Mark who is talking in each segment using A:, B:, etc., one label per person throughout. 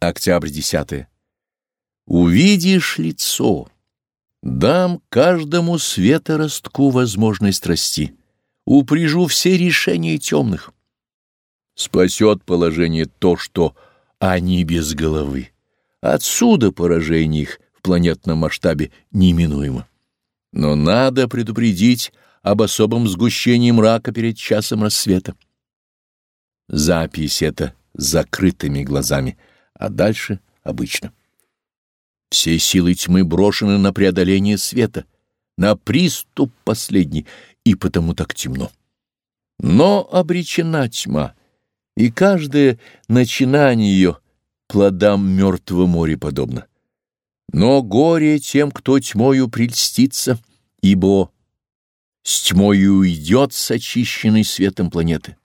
A: Октябрь 10. Увидишь лицо, дам каждому светоростку возможность расти, упряжу все решения темных. Спасет положение то, что они без головы. Отсюда поражение их в планетном масштабе неминуемо. Но надо предупредить об особом сгущении мрака перед часом рассвета. Запись это закрытыми глазами — а дальше обычно. Все силы тьмы брошены на преодоление света, на приступ последний, и потому так темно. Но обречена тьма, и каждое начинание ее плодам мертвого моря подобно. Но горе тем, кто тьмою прельстится, ибо с тьмою уйдет с очищенной светом планеты.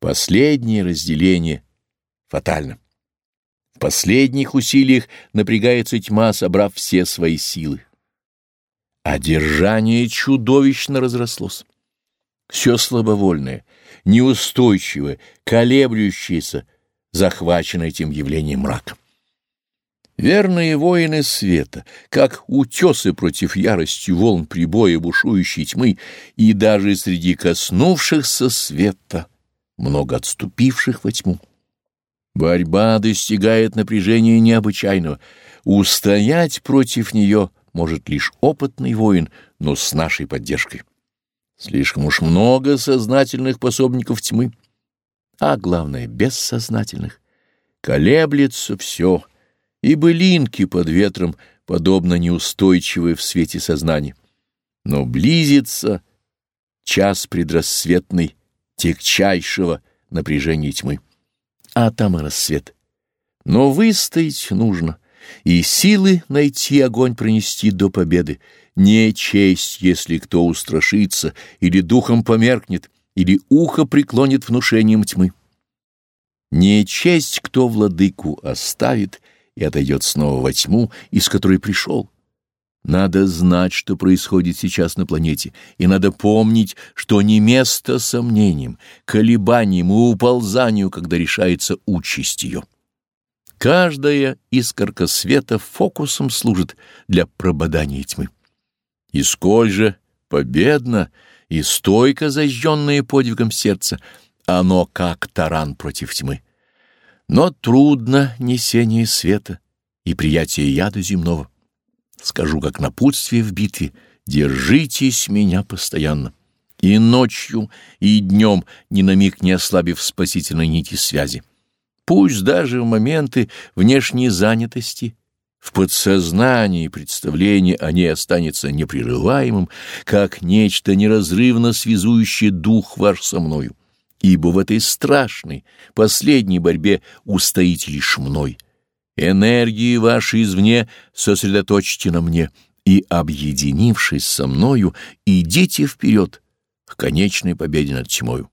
A: Последнее разделение — фатально. В последних усилиях напрягается тьма, собрав все свои силы. Одержание чудовищно разрослось. Все слабовольное, неустойчивое, колеблющееся, захвачено этим явлением мрака. Верные воины света, как утесы против ярости волн прибоя бушующей тьмы, и даже среди коснувшихся света, много отступивших во тьму. Борьба достигает напряжения необычайного. Устоять против нее может лишь опытный воин, но с нашей поддержкой. Слишком уж много сознательных пособников тьмы, а главное — бессознательных. Колеблется все, и былинки под ветром подобно неустойчивые в свете сознания. Но близится час предрассветный тягчайшего напряжения тьмы а там и рассвет. Но выстоять нужно, и силы найти огонь пронести до победы. Не честь, если кто устрашится, или духом померкнет, или ухо преклонит внушением тьмы. Не честь, кто владыку оставит и отойдет снова во тьму, из которой пришел. Надо знать, что происходит сейчас на планете, и надо помнить, что не место сомнениям, колебаниям и уползанию, когда решается участь ее. Каждая искорка света фокусом служит для прободания тьмы. И сколь же победно и стойко зажженное подвигом сердца, оно как таран против тьмы. Но трудно несение света и приятие яда земного. Скажу, как напутствие в битве, держитесь меня постоянно. И ночью, и днем, ни на миг не ослабив спасительной нити связи. Пусть даже в моменты внешней занятости, в подсознании представление о ней останется непрерываемым, как нечто неразрывно связующее дух ваш со мною. Ибо в этой страшной, последней борьбе устоите лишь мной — Энергии ваши извне сосредоточьте на мне, и, объединившись со мною, идите вперед к конечной победе над тьмою.